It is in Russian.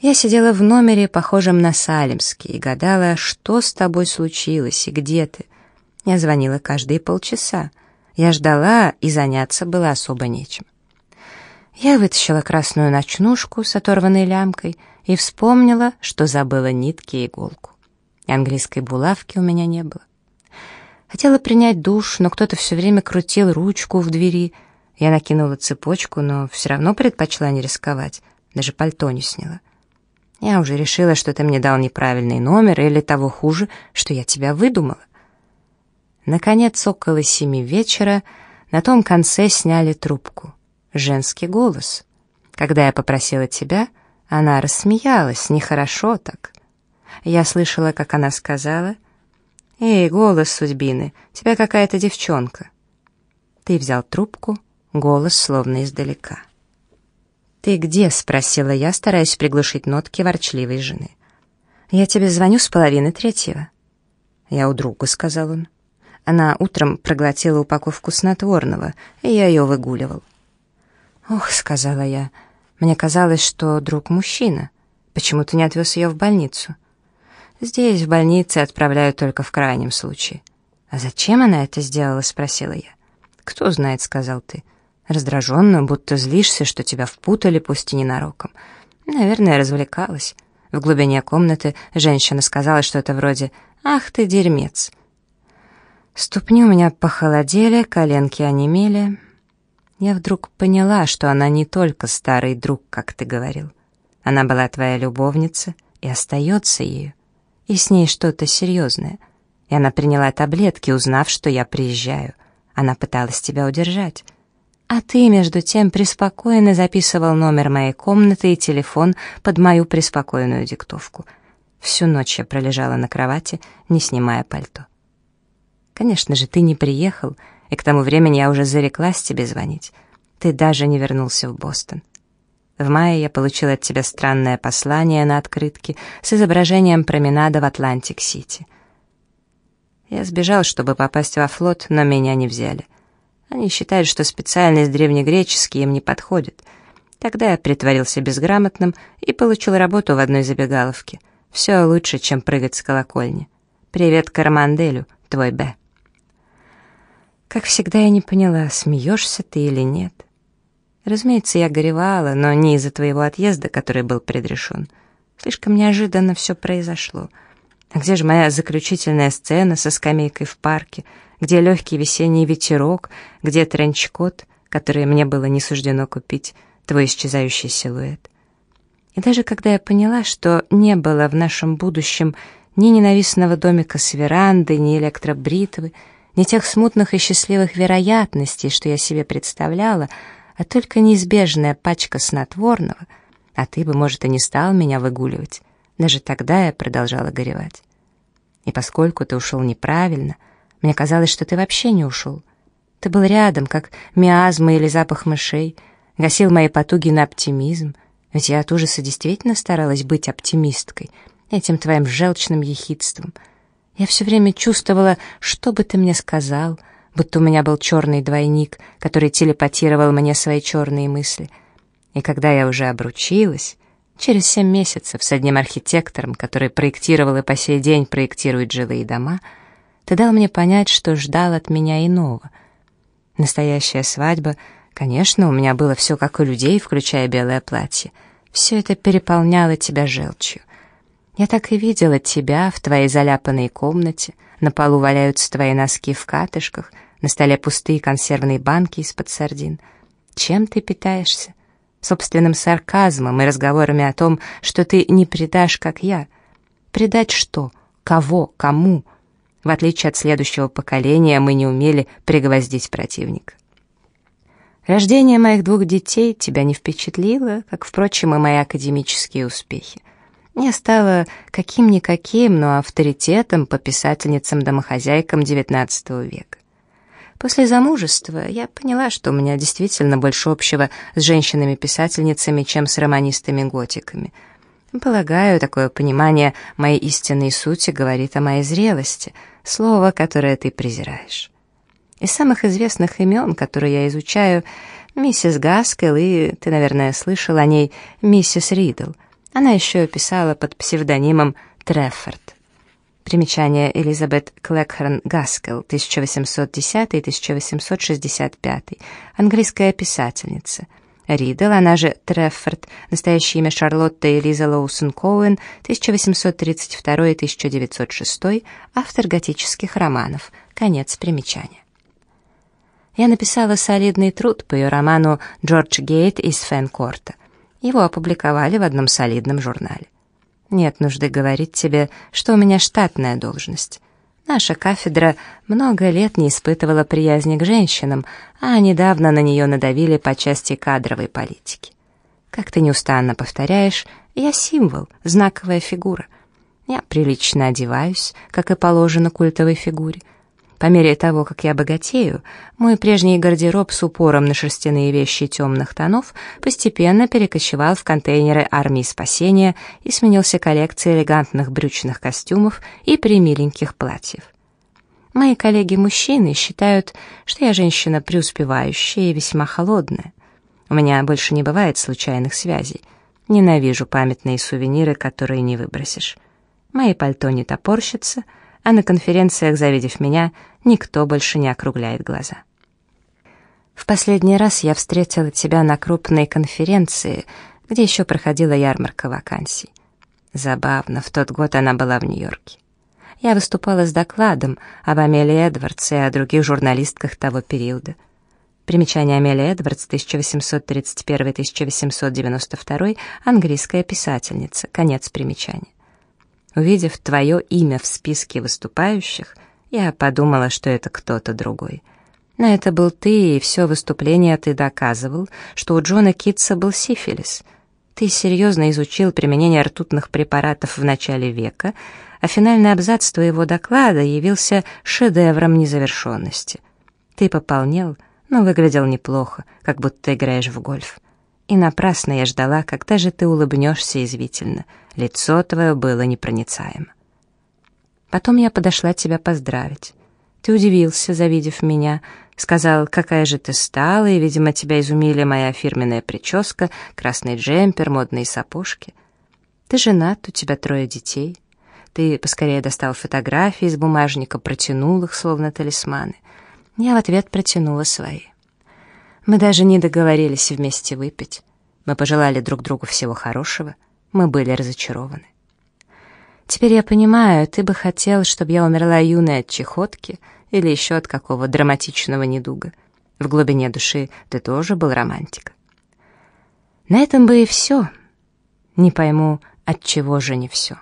Я сидела в номере, похожем на Салемский, и гадала, что с тобой случилось и где ты. Я звонила каждые полчаса. Я ждала, и заняться было особо нечем. Я вытащила красную ночнушку с оторванной лямкой и вспомнила, что забыла нитки и иголку. И английской булавки у меня не было. Хотела принять душ, но кто-то все время крутил ручку в двери. Я накинула цепочку, но все равно предпочла не рисковать, даже пальто не сняла. Я уже решила, что ты мне дал неправильный номер, или того хуже, что я тебя выдумала. Наконец, около семи вечера на том конце сняли трубку. Женский голос. Когда я попросила тебя, она рассмеялась, нехорошо так. Я слышала, как она сказала, «Эй, голос судьбины, тебя какая-то девчонка». Ты взял трубку, голос словно издалека. «Ты где?» — спросила я, стараясь приглушить нотки ворчливой жены. «Я тебе звоню с половины третьего». «Я у друга», — сказал он. Она утром проглотила упаковку снотворного, и я ее выгуливал. «Ох», — сказала я, — «мне казалось, что друг мужчина. Почему ты не отвез ее в больницу?» «Здесь, в больнице, отправляют только в крайнем случае». «А зачем она это сделала?» — спросила я. «Кто знает», — сказал ты раздраженно, будто злишься, что тебя впутали, пусть и ненароком. Наверное, развлекалась. В глубине комнаты женщина сказала что-то вроде «Ах ты, дерьмец!». Ступни у меня похолодели, коленки онемели. Я вдруг поняла, что она не только старый друг, как ты говорил. Она была твоя любовница и остается ею. И с ней что-то серьезное. И она приняла таблетки, узнав, что я приезжаю. Она пыталась тебя удержать. А ты, между тем, преспокойно записывал номер моей комнаты и телефон под мою преспокойную диктовку. Всю ночь я пролежала на кровати, не снимая пальто. Конечно же, ты не приехал, и к тому времени я уже зареклась тебе звонить. Ты даже не вернулся в Бостон. В мае я получила от тебя странное послание на открытке с изображением променада в Атлантик-Сити. Я сбежал, чтобы попасть во флот, но меня не взяли. Они считают, что специальность древнегреческий им не подходит. Тогда я притворился безграмотным и получил работу в одной забегаловке. Все лучше, чем прыгать с колокольни. Привет Короманделю, твой Б. Как всегда, я не поняла, смеешься ты или нет. Разумеется, я горевала, но не из-за твоего отъезда, который был предрешен. Слишком неожиданно все произошло. А где же моя заключительная сцена со скамейкой в парке, где легкий весенний ветерок, где тренчкот, который мне было не суждено купить, твой исчезающий силуэт. И даже когда я поняла, что не было в нашем будущем ни ненавистного домика с верандой, ни электробритвы, ни тех смутных и счастливых вероятностей, что я себе представляла, а только неизбежная пачка снотворного, а ты бы, может, и не стал меня выгуливать. Даже тогда я продолжала горевать. И поскольку ты ушел неправильно — мне казалось, что ты вообще не ушел. Ты был рядом, как миазма или запах мышей, гасил мои потуги на оптимизм, ведь я от ужаса действительно старалась быть оптимисткой, этим твоим желчным ехидством. Я все время чувствовала, что бы ты мне сказал, будто у меня был черный двойник, который телепатировал мне свои черные мысли. И когда я уже обручилась, через семь месяцев с одним архитектором, который проектировал и по сей день проектирует жилые дома — ты дал мне понять, что ждал от меня иного. Настоящая свадьба, конечно, у меня было все как у людей, включая белое платье. Все это переполняло тебя желчью. Я так и видела тебя в твоей заляпанной комнате, на полу валяются твои носки в катышках, на столе пустые консервные банки из-под сардин. Чем ты питаешься? Собственным сарказмом и разговорами о том, что ты не предашь, как я. Предать что? Кого? Кому? В отличие от следующего поколения, мы не умели пригвоздить противника. Рождение моих двух детей тебя не впечатлило, как, впрочем, и мои академические успехи. Я стала каким-никаким, но авторитетом по писательницам-домохозяйкам XIX века. После замужества я поняла, что у меня действительно больше общего с женщинами-писательницами, чем с романистами-готиками — Полагаю, такое понимание моей истинной сути говорит о моей зрелости, слово, которое ты презираешь. Из самых известных имен, которые я изучаю, миссис Гаскел и, ты, наверное, слышал о ней, миссис Ридл. Она еще писала под псевдонимом Треффорд. Примечание Элизабет Клэкхорн Гаскел, 1810-1865, английская писательница. Ридл, она же Треффорд, настоящее имя Шарлотта Элиза Лоусон Коуэн, 1832-1906, автор готических романов. Конец примечания. Я написала солидный труд по ее роману «Джордж Гейт из Фенкорта». Его опубликовали в одном солидном журнале. Нет нужды говорить тебе, что у меня штатная должность. Наша кафедра много лет не испытывала приязни к женщинам, а недавно на нее надавили по части кадровой политики. Как ты неустанно повторяешь, я символ, знаковая фигура. Я прилично одеваюсь, как и положено культовой фигуре, по мере того, как я богатею, мой прежний гардероб с упором на шерстяные вещи темных тонов постепенно перекочевал в контейнеры армии спасения и сменился коллекцией элегантных брючных костюмов и примиленьких платьев. Мои коллеги-мужчины считают, что я женщина преуспевающая и весьма холодная. У меня больше не бывает случайных связей. Ненавижу памятные сувениры, которые не выбросишь. Мои пальто не топорщатся — а на конференциях, завидев меня, никто больше не округляет глаза. В последний раз я встретила тебя на крупной конференции, где еще проходила ярмарка вакансий. Забавно, в тот год она была в Нью-Йорке. Я выступала с докладом об Амелии Эдвардс и о других журналистках того периода. Примечание Амелии Эдвардс, 1831-1892, английская писательница, конец примечания. Увидев твое имя в списке выступающих, я подумала, что это кто-то другой. Но это был ты, и все выступление ты доказывал, что у Джона Китса был сифилис. Ты серьезно изучил применение ртутных препаратов в начале века, а финальный абзац твоего доклада явился шедевром незавершенности. Ты пополнел, но выглядел неплохо, как будто играешь в гольф. И напрасно я ждала, когда же ты улыбнешься извительно. Лицо твое было непроницаемо. Потом я подошла тебя поздравить. Ты удивился, завидев меня, сказал, какая же ты стала, и, видимо, тебя изумили моя фирменная прическа, красный джемпер, модные сапожки. Ты женат, у тебя трое детей. Ты поскорее достал фотографии из бумажника, протянул их, словно талисманы. Я в ответ протянула свои. Мы даже не договорились вместе выпить. Мы пожелали друг другу всего хорошего. Мы были разочарованы. Теперь я понимаю, ты бы хотел, чтобы я умерла юной от чехотки или еще от какого драматичного недуга. В глубине души ты тоже был романтик. На этом бы и все. Не пойму, от чего же не все.